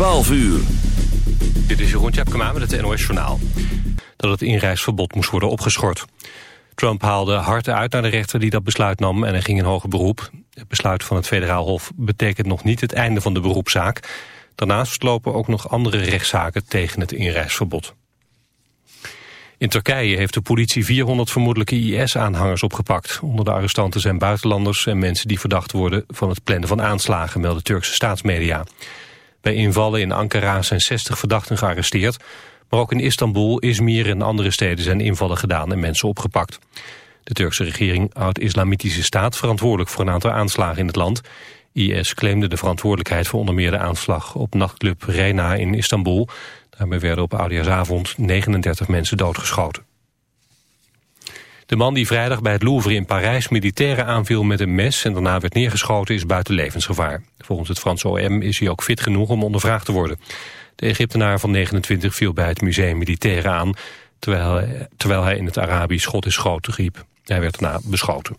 12 uur. Dit is Jeroen Tjepkema met het NOS Journaal. Dat het inreisverbod moest worden opgeschort. Trump haalde hard uit naar de rechter die dat besluit nam en hij ging in hoger beroep. Het besluit van het federaal hof betekent nog niet het einde van de beroepszaak. Daarnaast lopen ook nog andere rechtszaken tegen het inreisverbod. In Turkije heeft de politie 400 vermoedelijke IS-aanhangers opgepakt. Onder de arrestanten zijn buitenlanders en mensen die verdacht worden van het plannen van aanslagen, melden Turkse staatsmedia. Bij invallen in Ankara zijn 60 verdachten gearresteerd. Maar ook in Istanbul, Izmir en andere steden zijn invallen gedaan en mensen opgepakt. De Turkse regering houdt islamitische staat verantwoordelijk voor een aantal aanslagen in het land. IS claimde de verantwoordelijkheid voor onder meer de aanslag op nachtclub Rena in Istanbul. Daarbij werden op oudejaarsavond 39 mensen doodgeschoten. De man die vrijdag bij het Louvre in Parijs militairen aanviel met een mes en daarna werd neergeschoten is buiten levensgevaar. Volgens het Franse OM is hij ook fit genoeg om ondervraagd te worden. De Egyptenaar van 29 viel bij het museum militairen aan terwijl, terwijl hij in het Arabisch God is schoten riep. Hij werd daarna beschoten.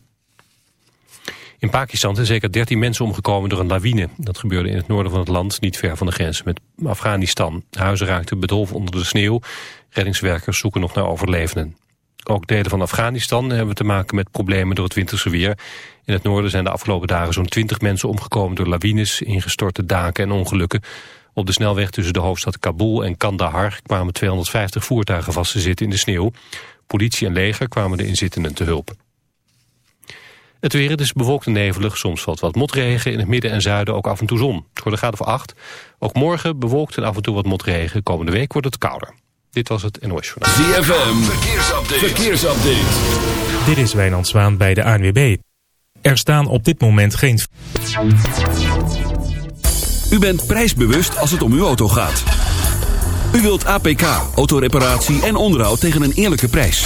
In Pakistan zijn zeker 13 mensen omgekomen door een lawine. Dat gebeurde in het noorden van het land, niet ver van de grens met Afghanistan. Huizen raakten bedolven onder de sneeuw. Reddingswerkers zoeken nog naar overlevenden. Ook delen van Afghanistan hebben te maken met problemen door het winterse weer. In het noorden zijn de afgelopen dagen zo'n 20 mensen omgekomen door lawines, ingestorte daken en ongelukken. Op de snelweg tussen de hoofdstad Kabul en Kandahar kwamen 250 voertuigen vast te zitten in de sneeuw. Politie en leger kwamen de inzittenden te hulp. Het weer is bewolkt en nevelig, soms valt wat motregen. In het midden en zuiden ook af en toe zon. Voor de graad of 8. Ook morgen bewolkt en af en toe wat motregen. Komende week wordt het kouder. Dit was het NOS Journaal. ZFM, verkeersupdate. verkeersupdate. Dit is Wijnand Zwaan bij de ANWB. Er staan op dit moment geen... U bent prijsbewust als het om uw auto gaat. U wilt APK, autoreparatie en onderhoud tegen een eerlijke prijs.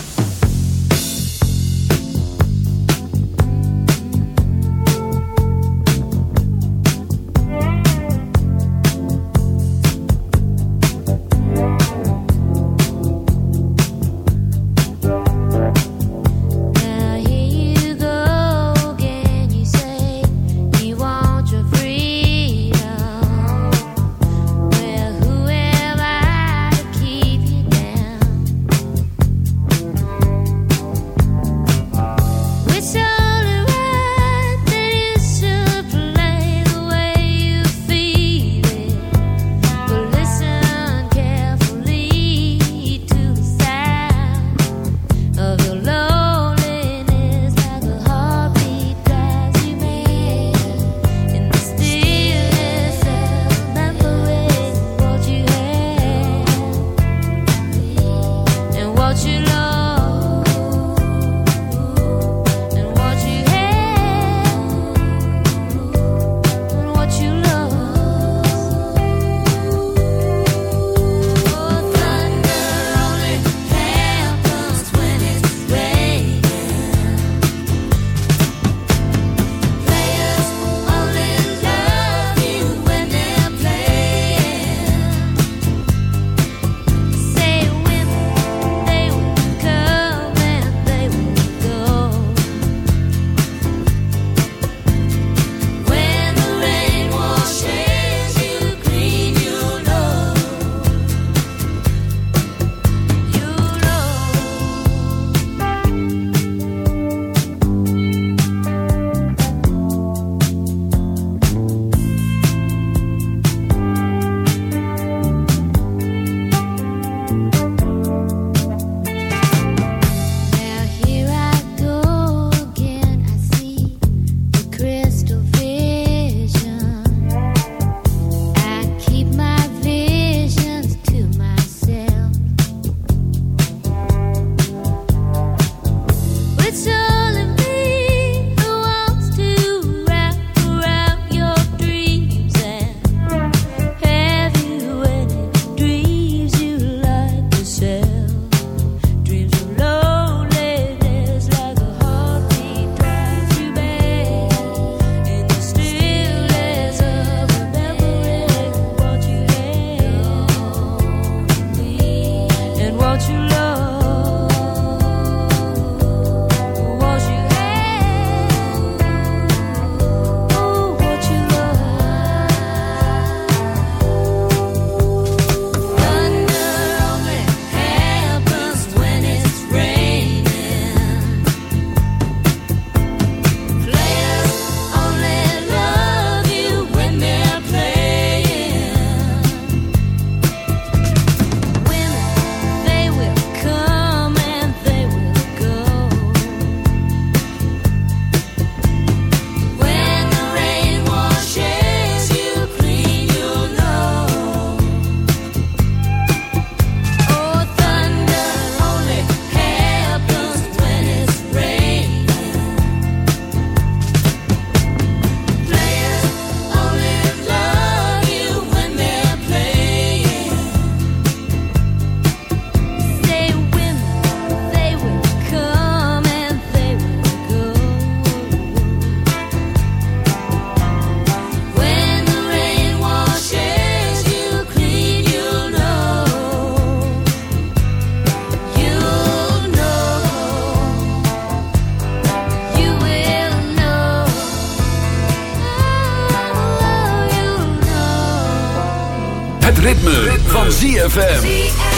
ritme, van ZFM.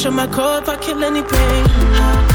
Punch on my core if I kill anything.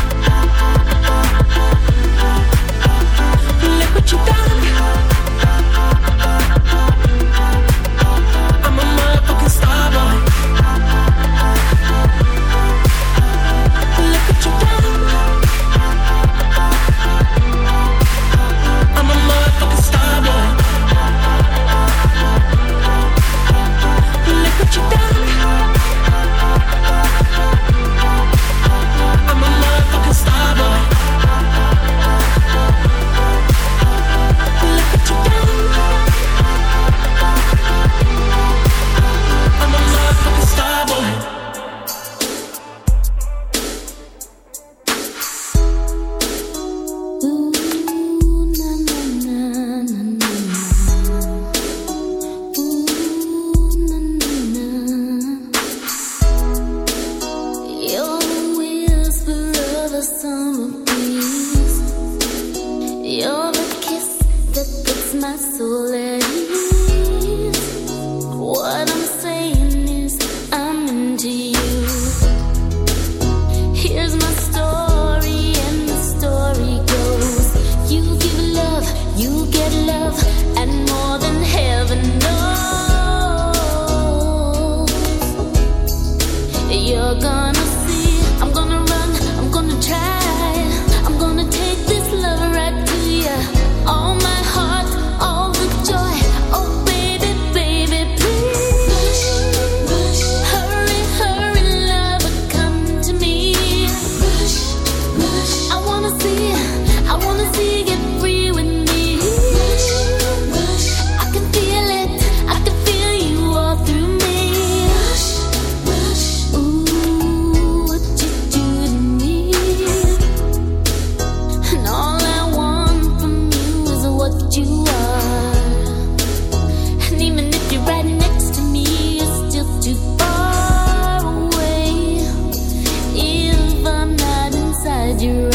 you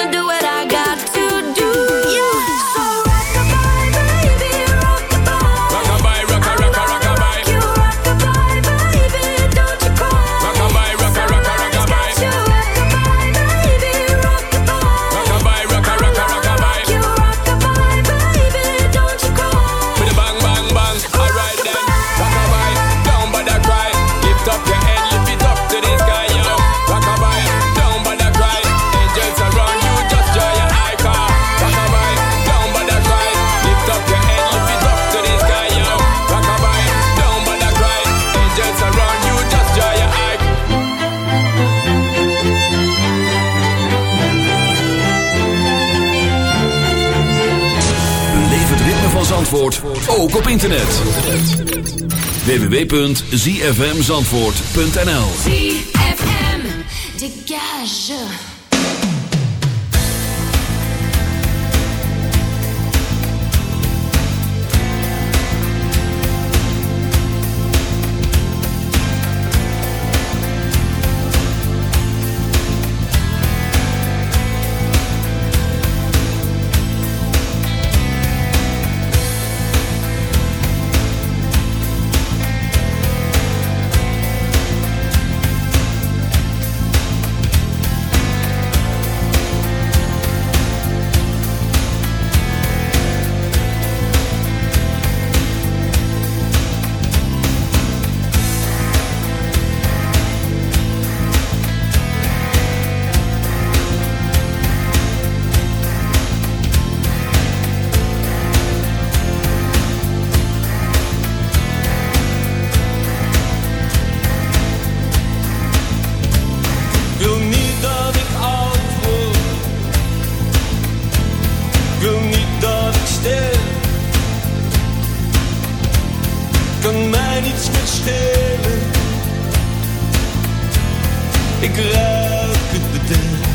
www.zfmzandvoort.nl ZFM. Dégage. niets meer. Ik ruik het bederf.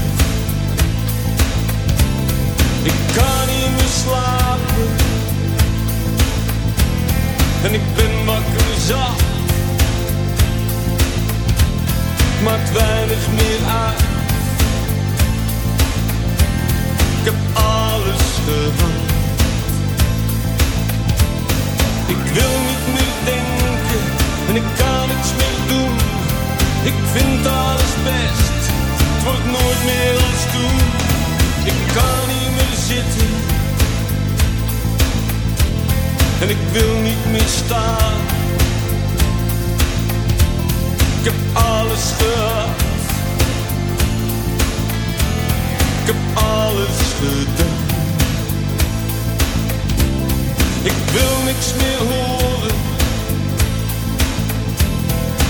Ik kan niet meer slapen. En ik ben wakker zacht. Maakt weinig meer uit. Ik heb alles gehad. Ik wil niet meer denken ik kan niets meer doen. Ik vind alles best, het wordt nooit meer als toen. Ik kan niet meer zitten en ik wil niet meer staan. Ik heb alles gehad, ik heb alles gedaan. Ik wil niks meer horen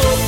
Oh.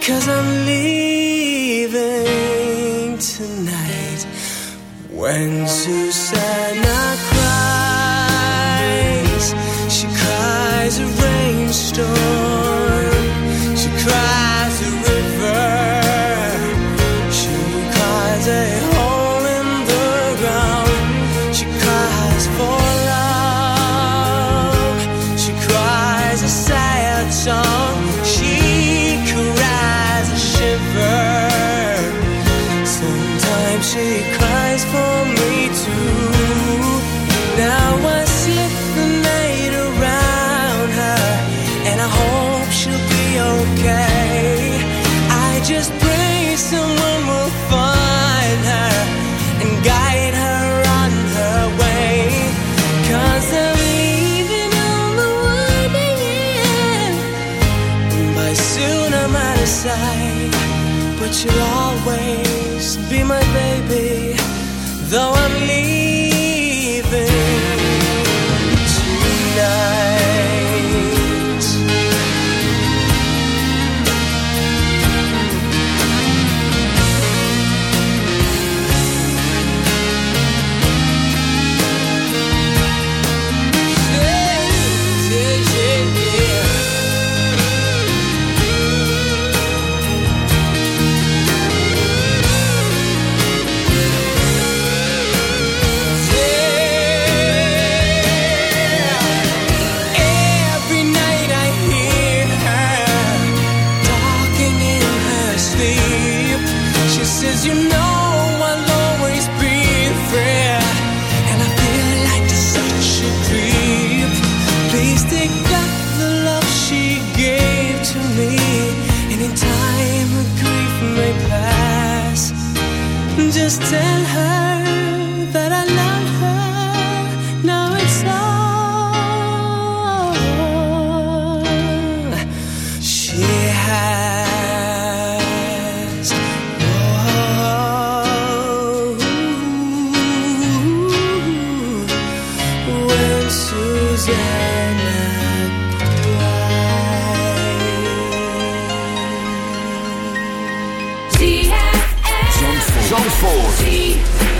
Cause I'm leaving tonight. When Susanna cries, she cries a rainstorm. She cries Just tell Zandvoort.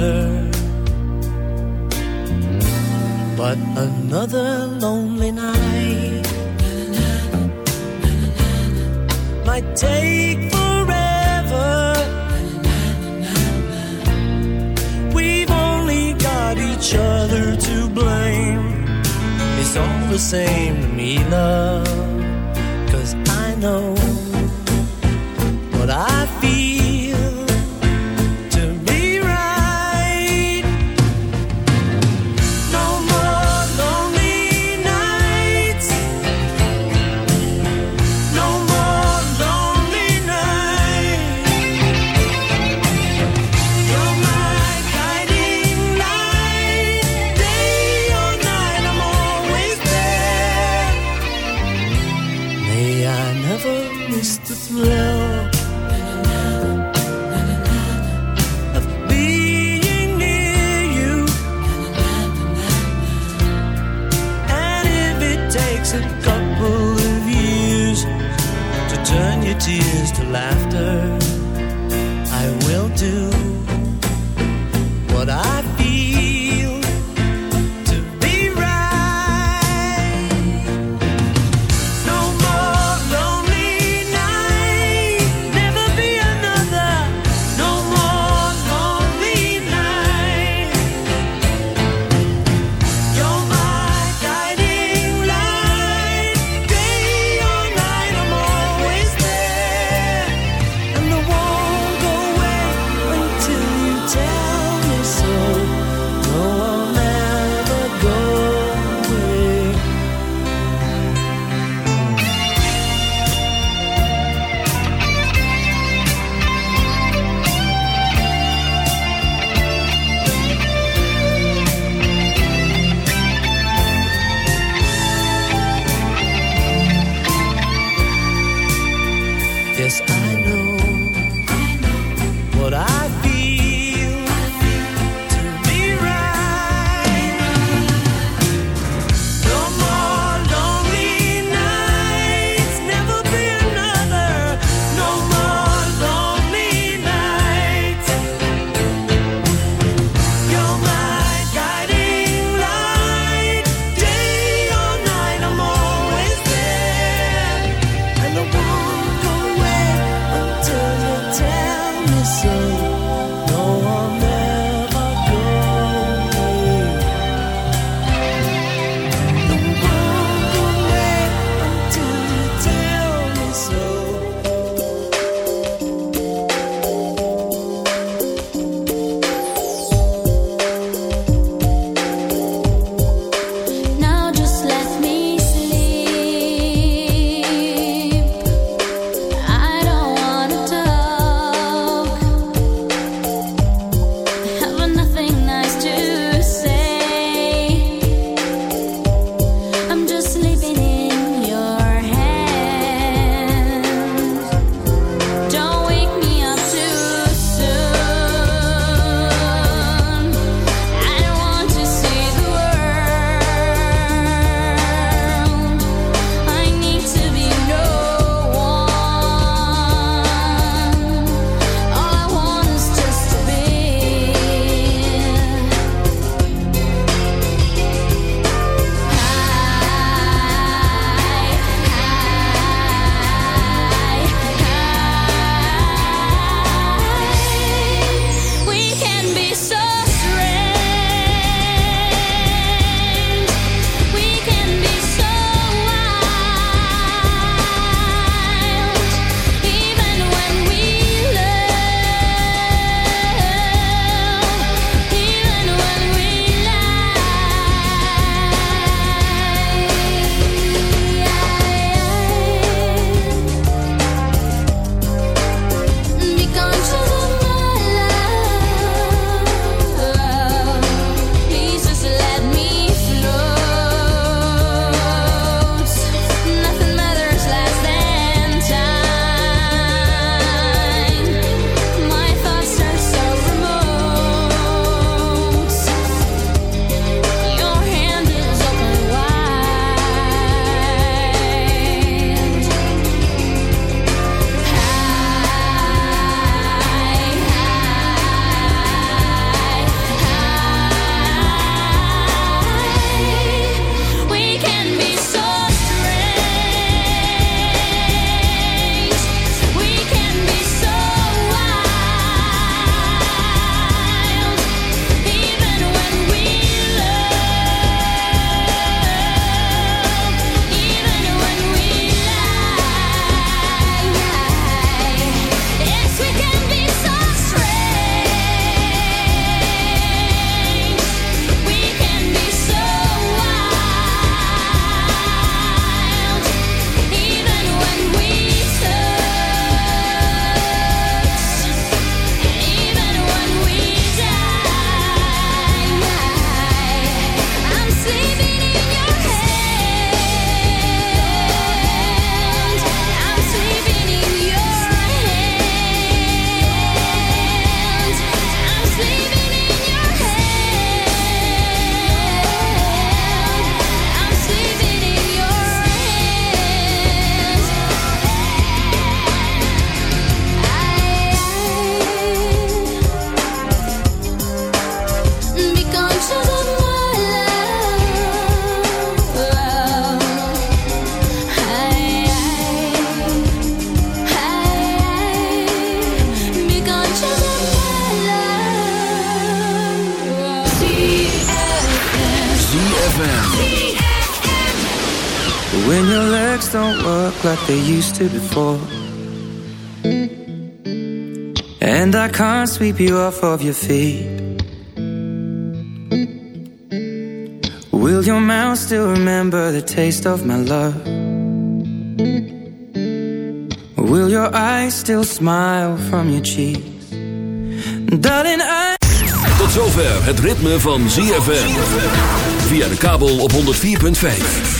matter they used to before. And I can't sweep you off of your feet. Will your mouth still remember the taste of my love? Will your eyes still smile from your cheeks? Darling, I... Tot zover het ritme van ZFM. Via de kabel op 104.5.